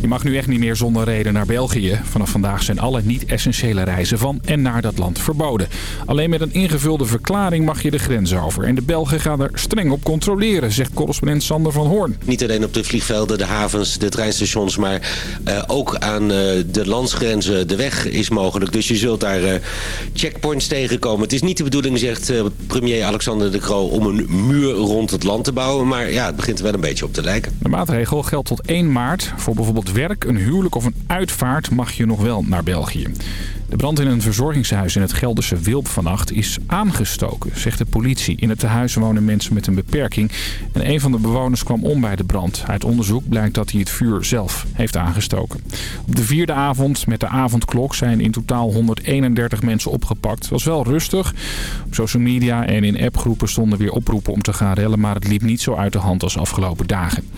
Je mag nu echt niet meer zonder reden naar België. Vanaf vandaag zijn alle niet-essentiële reizen van en naar dat land verboden. Alleen met een ingevulde verklaring mag je de grens over. En de Belgen gaan er streng op controleren, zegt correspondent Sander van Hoorn. Niet alleen op de vliegvelden, de havens, de treinstations... maar uh, ook aan uh, de landsgrenzen de weg is mogelijk. Dus je zult daar uh, checkpoints tegenkomen. Het is niet de bedoeling, zegt premier Alexander de Croo... om een muur rond het land te bouwen. Maar ja, het begint er wel een beetje op te lijken. De maatregel geldt tot 1 maart. Voor bijvoorbeeld werk, een huwelijk of een uitvaart mag je nog wel naar België. De brand in een verzorgingshuis in het Gelderse Wilp vannacht is aangestoken, zegt de politie. In het tehuis wonen mensen met een beperking en een van de bewoners kwam om bij de brand. Uit onderzoek blijkt dat hij het vuur zelf heeft aangestoken. Op de vierde avond met de avondklok zijn in totaal 131 mensen opgepakt. Het was wel rustig. Op social media en in appgroepen stonden weer oproepen om te gaan rellen, maar het liep niet zo uit de hand als afgelopen dagen.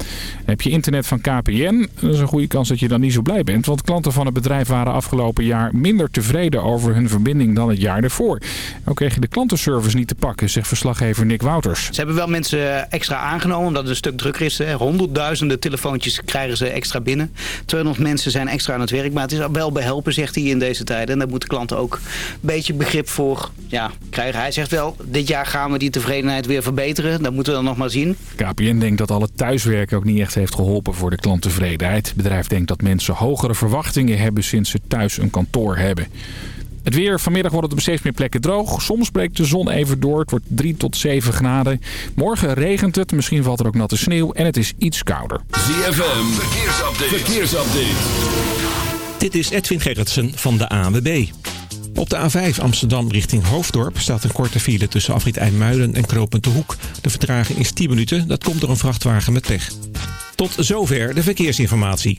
heb je internet van KPN, dat is een goede kans dat je dan niet zo blij bent, want klanten van het bedrijf waren afgelopen jaar minder tevreden over hun verbinding dan het jaar ervoor. Ook kreeg je de klantenservice niet te pakken, zegt verslaggever Nick Wouters. Ze hebben wel mensen extra aangenomen omdat het een stuk drukker is. Honderdduizenden telefoontjes krijgen ze extra binnen. 200 mensen zijn extra aan het werk, maar het is wel behelpen, zegt hij in deze tijden. En daar moeten klanten ook een beetje begrip voor ja, krijgen. Hij zegt wel, dit jaar gaan we die tevredenheid weer verbeteren. Dat moeten we dan nog maar zien. KPN denkt dat al het thuiswerken ook niet echt heeft geholpen voor de klanttevredenheid. Het bedrijf denkt dat mensen hogere verwachtingen hebben sinds ze thuis een kantoor hebben. Het weer. Vanmiddag wordt het op steeds meer plekken droog. Soms breekt de zon even door. Het wordt 3 tot 7 graden. Morgen regent het. Misschien valt er ook natte sneeuw. En het is iets kouder. ZFM. Verkeersupdate. Verkeersupdate. Dit is Edwin Gerritsen van de ANWB. Op de A5 Amsterdam richting Hoofddorp staat een korte file tussen afrit IJmuiden en Knopend de Hoek. De vertraging is 10 minuten. Dat komt door een vrachtwagen met pech. Tot zover de verkeersinformatie.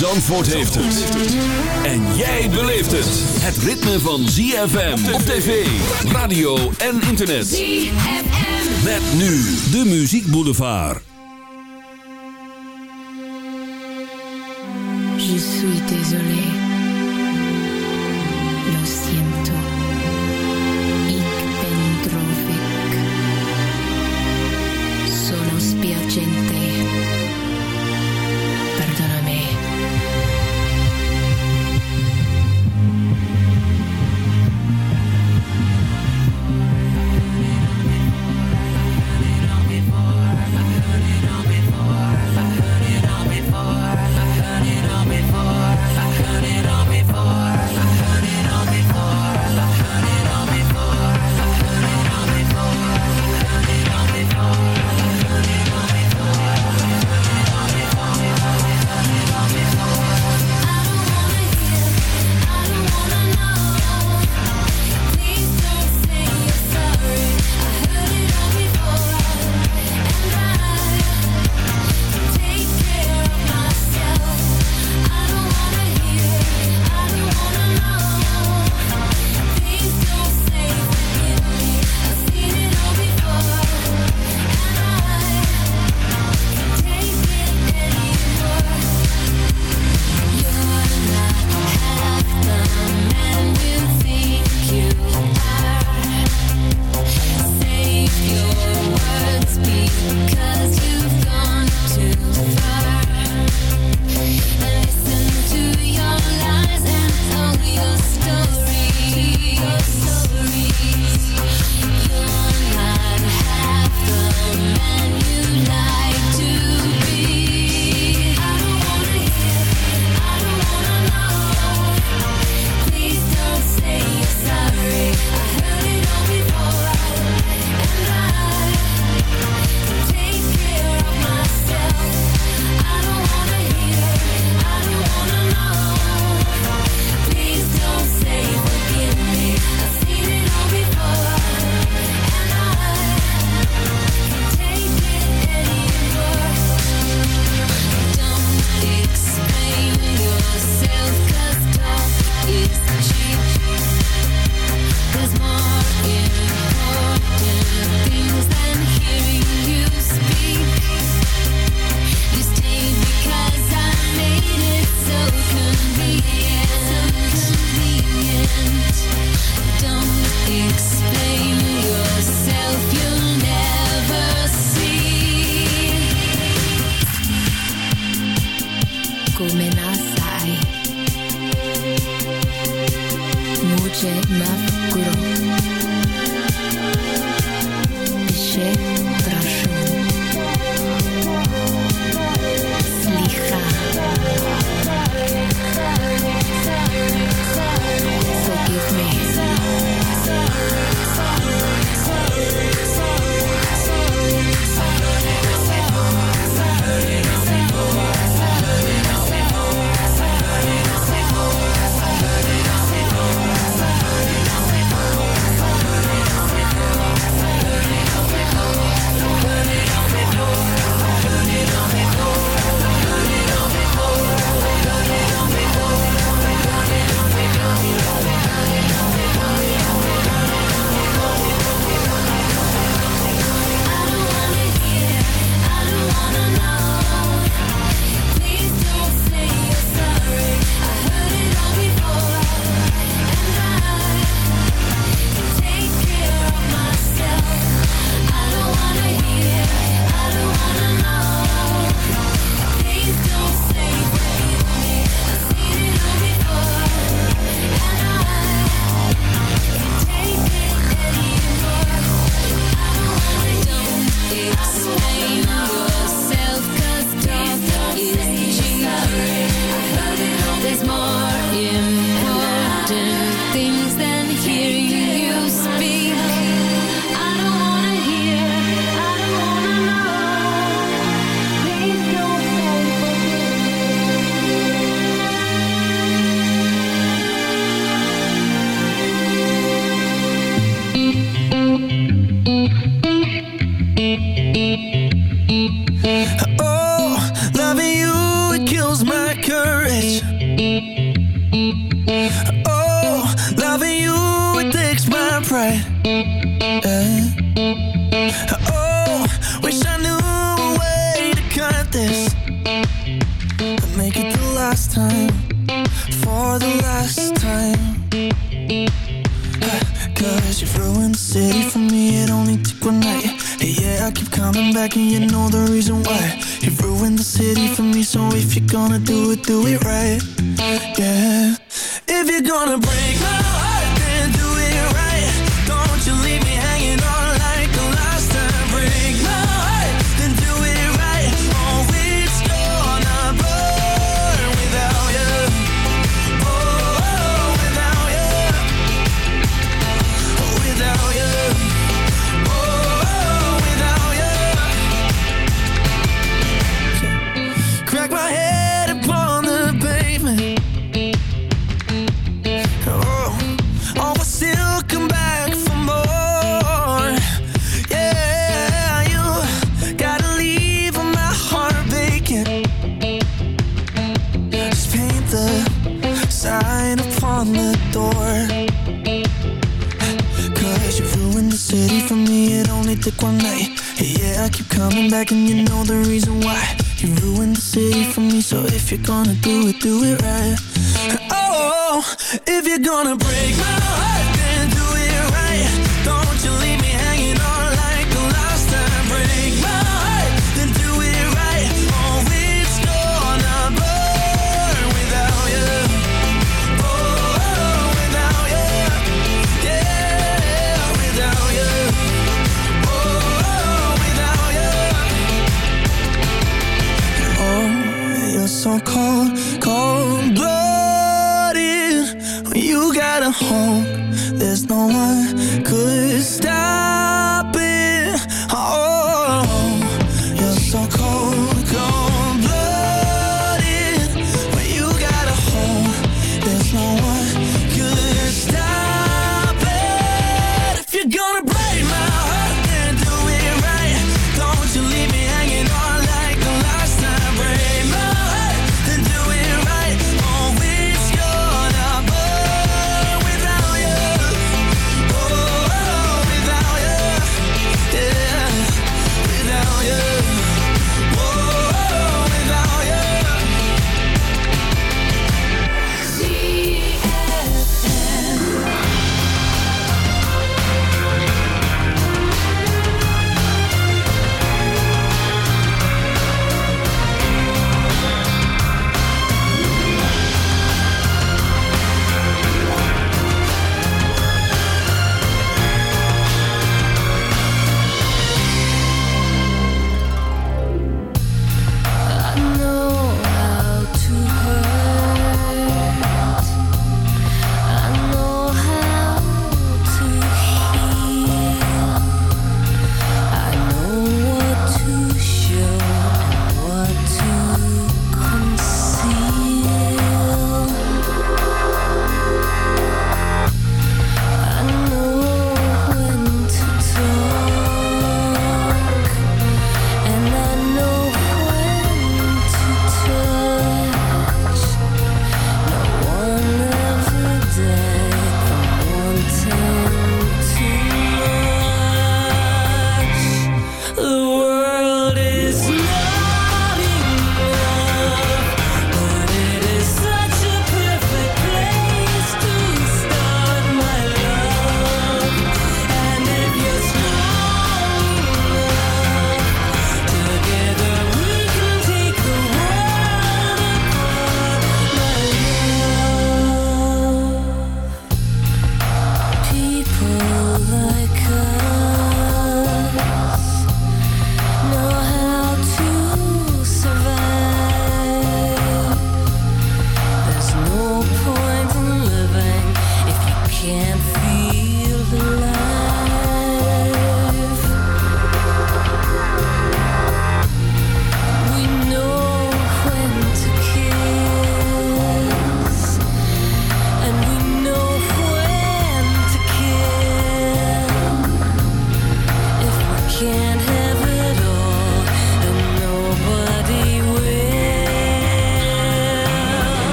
Zandvoort heeft het. En jij beleeft het. Het ritme van ZFM op tv, radio en internet. ZFM. Met nu de Muziek Boulevard. Je suis désolé. Lo siento.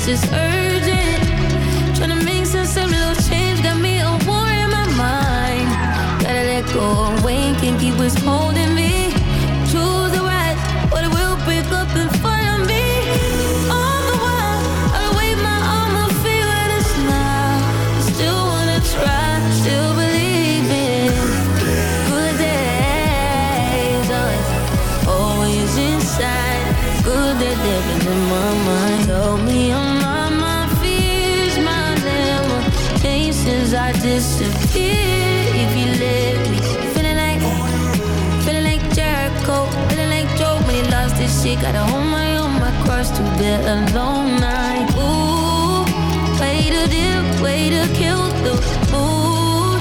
just urgent. Change got me a war in my mind. Gotta let go, can't keep what's holding Gotta hold my own, my cross through the alone night. Ooh, way to dip, way to kill the mood.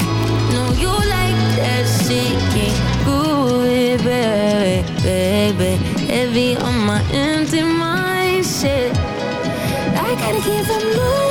No, you like that shit, can't groovy, baby, baby. Heavy on my empty mind, shit. I gotta keep from losing.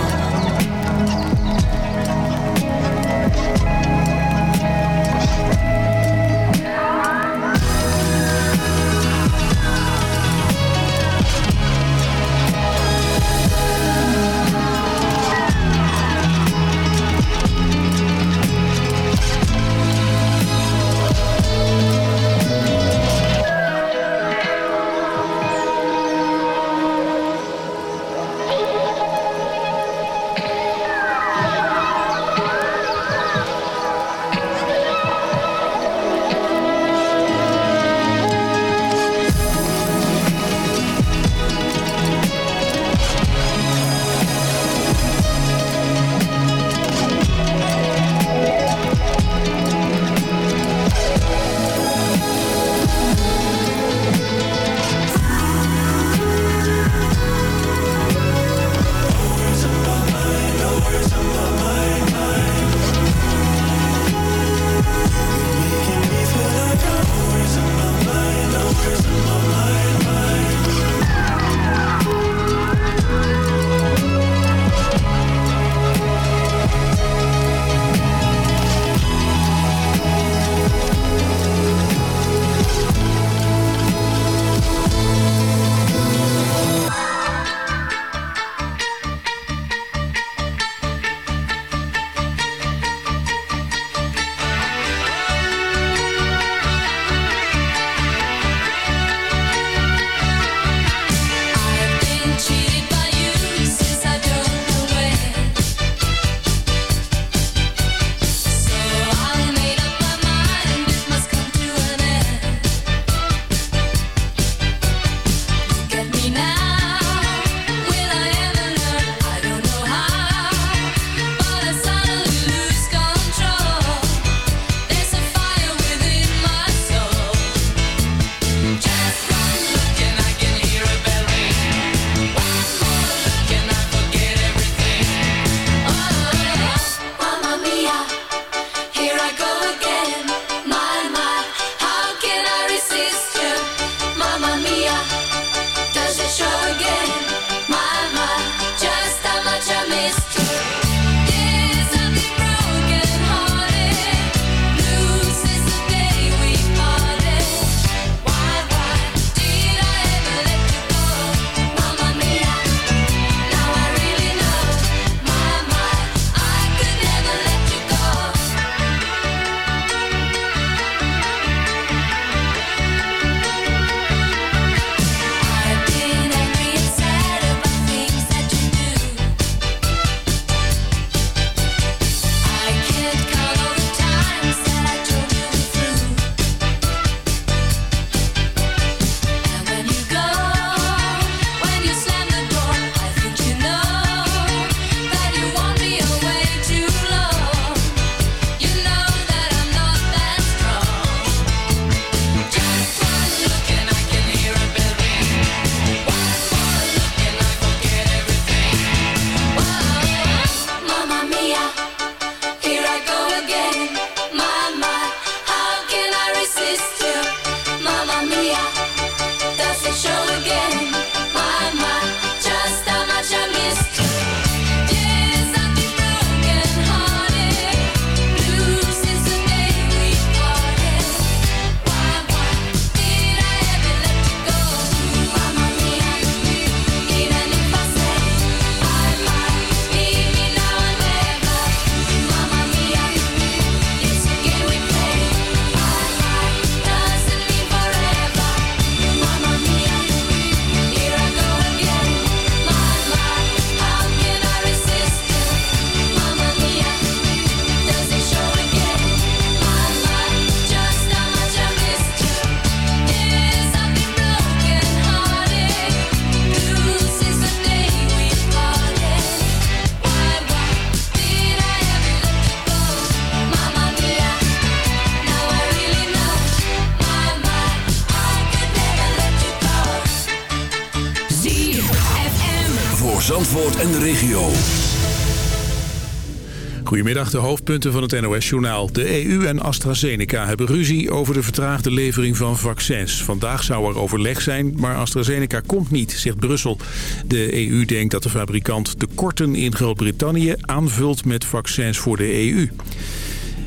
Goedemiddag, de hoofdpunten van het NOS-journaal. De EU en AstraZeneca hebben ruzie over de vertraagde levering van vaccins. Vandaag zou er overleg zijn, maar AstraZeneca komt niet, zegt Brussel. De EU denkt dat de fabrikant tekorten in Groot-Brittannië aanvult met vaccins voor de EU.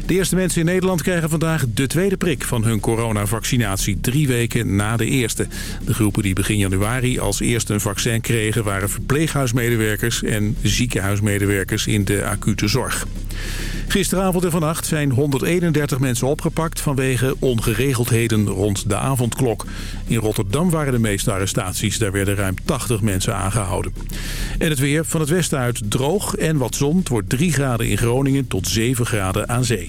De eerste mensen in Nederland krijgen vandaag de tweede prik van hun coronavaccinatie. Drie weken na de eerste. De groepen die begin januari als eerste een vaccin kregen... waren verpleeghuismedewerkers en ziekenhuismedewerkers in de acute zorg. Gisteravond en vannacht zijn 131 mensen opgepakt vanwege ongeregeldheden rond de avondklok. In Rotterdam waren de meeste arrestaties. Daar werden ruim 80 mensen aangehouden. En het weer van het westen uit droog en wat zon. Het wordt 3 graden in Groningen tot 7 graden aan zee.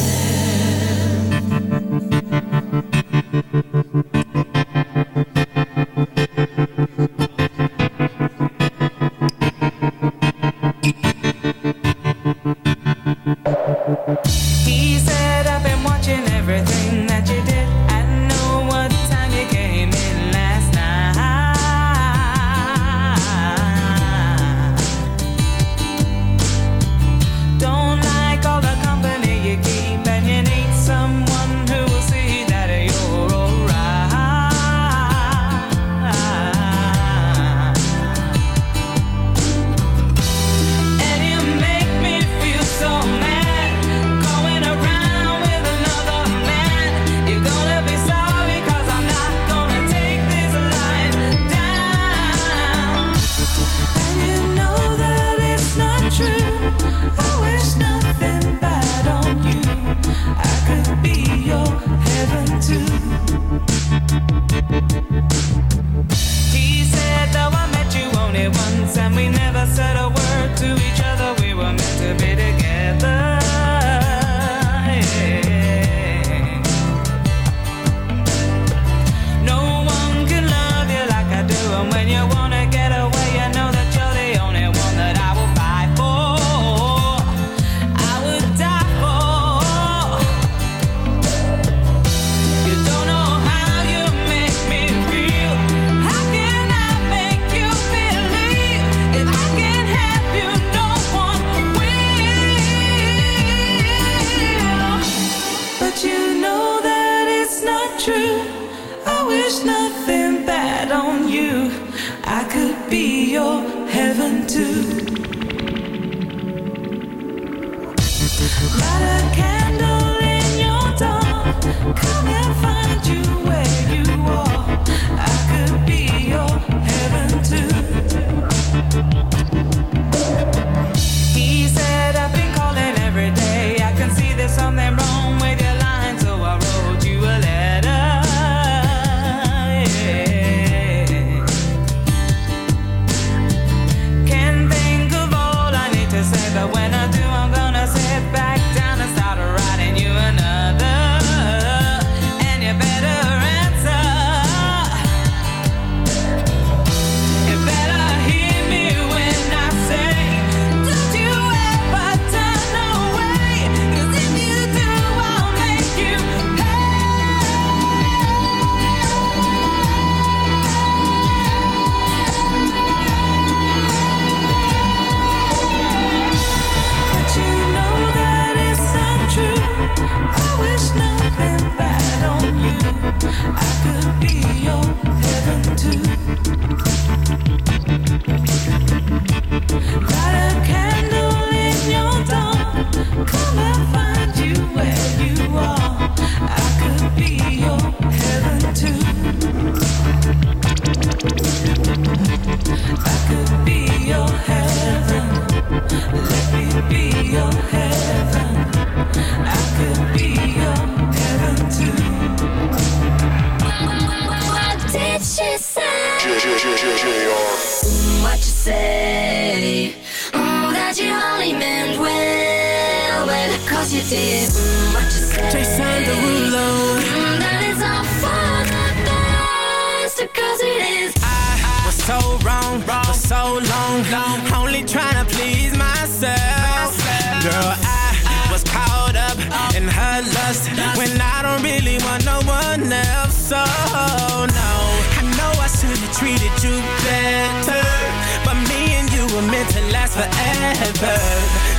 to What you say? Mm, that you only meant well, well, you did. What you say? Jason Derulo. Mm, that it's all for nothing, 'cause it is. I, was so wrong, wrong for so long, long. Only trying please myself. myself. Girl, I was caught up in her lust when I don't really want no one else. So, no treated you better. But me and you were meant to last forever.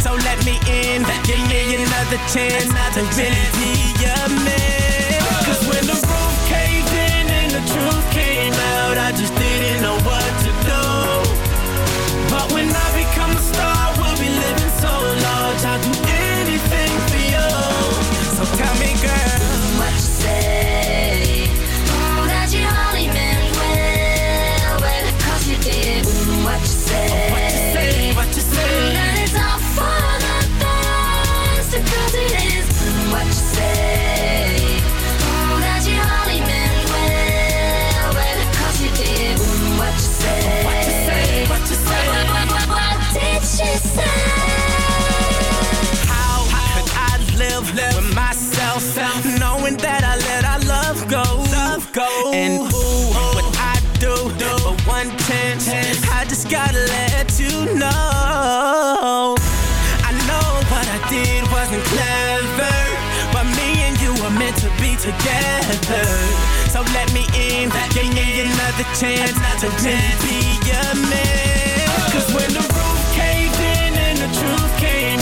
So let me in, give me another chance another to really be your man. Cause when the roof caved in and the truth came out, I just didn't know what to do. But when I become a star, gotta let you know. I know what I did wasn't clever But me and you were meant to be together. So let me in, give me another chance To really be your man. Cause when the roof caved in and the truth came